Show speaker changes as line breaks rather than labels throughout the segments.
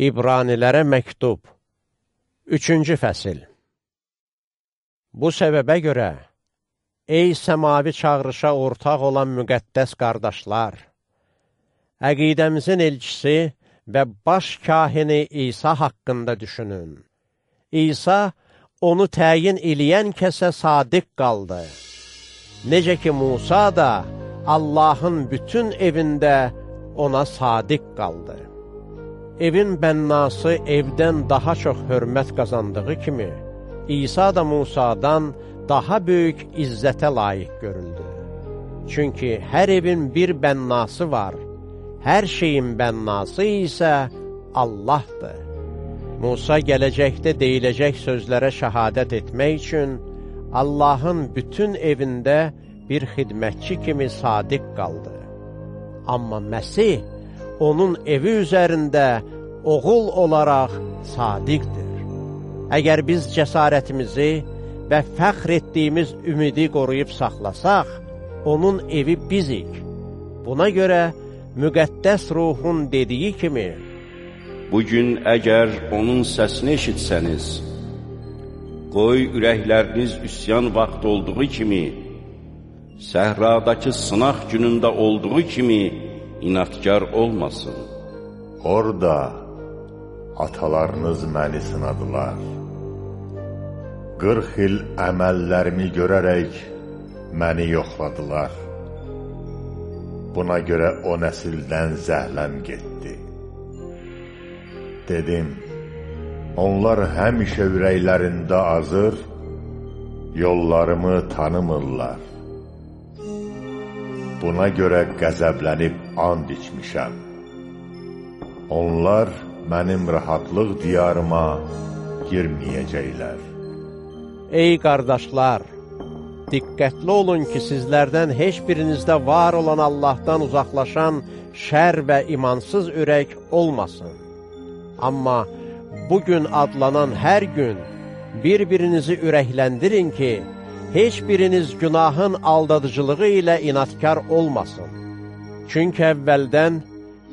İbranilərə məktub 3-cü fəsil Bu səbəbə görə, ey səmavi çağrışa ortaq olan müqəddəs qardaşlar, əqidəmizin elçisi və baş kahini İsa haqqında düşünün. İsa onu təyin eləyən kəsə sadiq qaldı. Necə ki, Musa da Allahın bütün evində ona sadiq qaldı evin bənnası evdən daha çox hörmət qazandığı kimi, İsa da Musadan daha böyük izzətə layiq görüldü. Çünki hər evin bir bənnası var, hər şeyin bənnası isə Allahdır. Musa gələcəkdə deyiləcək sözlərə şəhadət etmək üçün Allahın bütün evində bir xidmətçi kimi sadiq qaldı. Amma Məsih onun evi üzərində oğul olaraq sadiqdir. Əgər biz cəsarətimizi və fəxr etdiyimiz ümidi qoruyub saxlasaq, onun evi bizik. Buna görə müqəddəs ruhun dediyi kimi,
Bugün əgər onun səsini eşitsəniz, qoy ürəkləriniz üsyan vaxt olduğu kimi, səhradakı sınaq günündə olduğu kimi, inatkar olmasın.
Orada atalarınız məni sınadılar. 40 il əməllərimi görərək məni yoxladılar. Buna görə o nəsildən zəhləm getdi. Dedim, onlar həmişə ürəklərində azır, yollarımı tanımırlar. Buna görə qəzəblənib and içmişəm. Onlar mənim rahatlıq diyarıma girməyəcəklər.
Ey qardaşlar, diqqətli olun ki, sizlərdən heç birinizdə var olan Allahdan uzaqlaşan şər və imansız ürək olmasın. Amma bugün adlanan hər gün bir-birinizi ürəkləndirin ki, heç biriniz günahın aldadıcılığı ilə inatkar olmasın. Çünki əvvəldən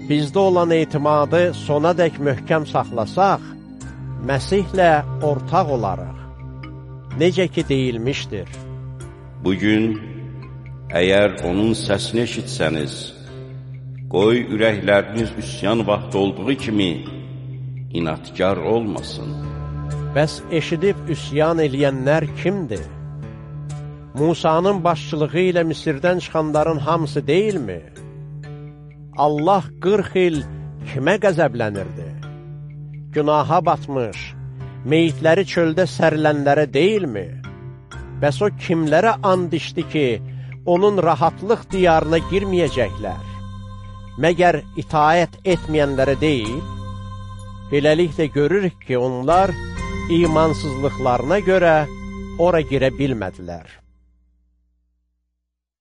bizdə olan etimadı sona dək möhkəm saxlasaq, Məsihlə ortaq olaraq. Necə ki deyilmişdir.
Bugün, əgər onun səsini eşitsəniz, qoy ürəkləriniz üsyan vaxt olduğu kimi inatkar olmasın.
Bəs eşidib üsyan eləyənlər kimdir? Musanın başçılığı ilə Misirdən çıxanların hamısı deyilmi? Allah 40 il kimə qəzəblənirdi? Günaha batmış, meyitləri çöldə sərilənlərə deyilmi? Bəs o kimlərə and içdi ki, onun rahatlıq diyarına girməyəcəklər? Məgər itaət etməyənlərə deyil? Beləliklə görürük ki, onlar imansızlıqlarına görə ora girə bilmədilər.